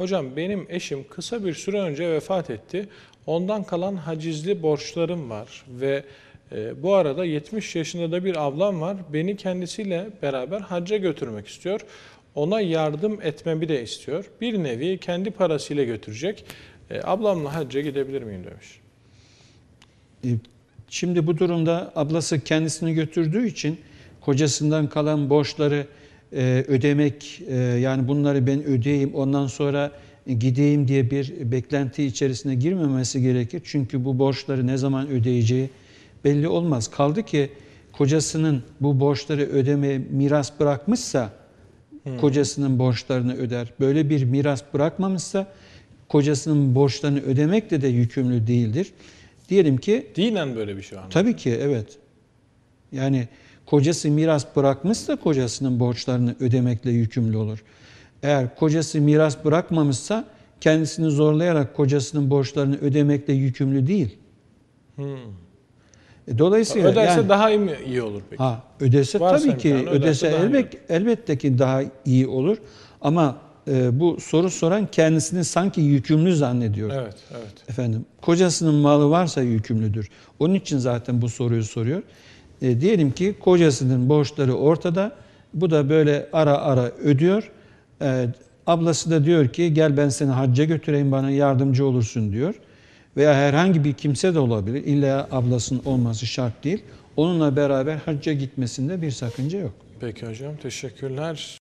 Hocam benim eşim kısa bir süre önce vefat etti. Ondan kalan hacizli borçlarım var ve e, bu arada 70 yaşında da bir ablam var. Beni kendisiyle beraber hacca götürmek istiyor. Ona yardım etmemi de istiyor. Bir nevi kendi parasıyla götürecek. E, ablamla hacca gidebilir miyim demiş. E, Şimdi bu durumda ablası kendisini götürdüğü için kocasından kalan borçları e, ödemek e, yani bunları ben ödeyeyim ondan sonra gideyim diye bir beklenti içerisine girmemesi gerekir. Çünkü bu borçları ne zaman ödeyeceği belli olmaz. Kaldı ki kocasının bu borçları ödemeye miras bırakmışsa kocasının borçlarını öder. Böyle bir miras bırakmamışsa kocasının borçlarını ödemekle de yükümlü değildir. Diyelim ki Dinen böyle bir şey var mı? Tabii ki evet. Yani kocası miras bırakmışsa kocasının borçlarını ödemekle yükümlü olur. Eğer kocası miras bırakmamışsa kendisini zorlayarak kocasının borçlarını ödemekle yükümlü değil. E, Dolayısıyla Öderse yani, daha iyi, mi- iyi olur peki? ha, ödese Varsa tabii ki öderse ödese iyi elbet, elbette ki daha iyi olur. Ama e, bu soru soran kendisini sanki yükümlü zannediyor. Evet, evet. Efendim, kocasının malı varsa yükümlüdür. Onun için zaten bu soruyu soruyor. E, diyelim ki kocasının borçları ortada. Bu da böyle ara ara ödüyor. E, ablası da diyor ki gel ben seni hacca götüreyim bana yardımcı olursun diyor. Veya herhangi bir kimse de olabilir. İlla ablasının olması şart değil. Onunla beraber hacca gitmesinde bir sakınca yok. Peki hocam teşekkürler.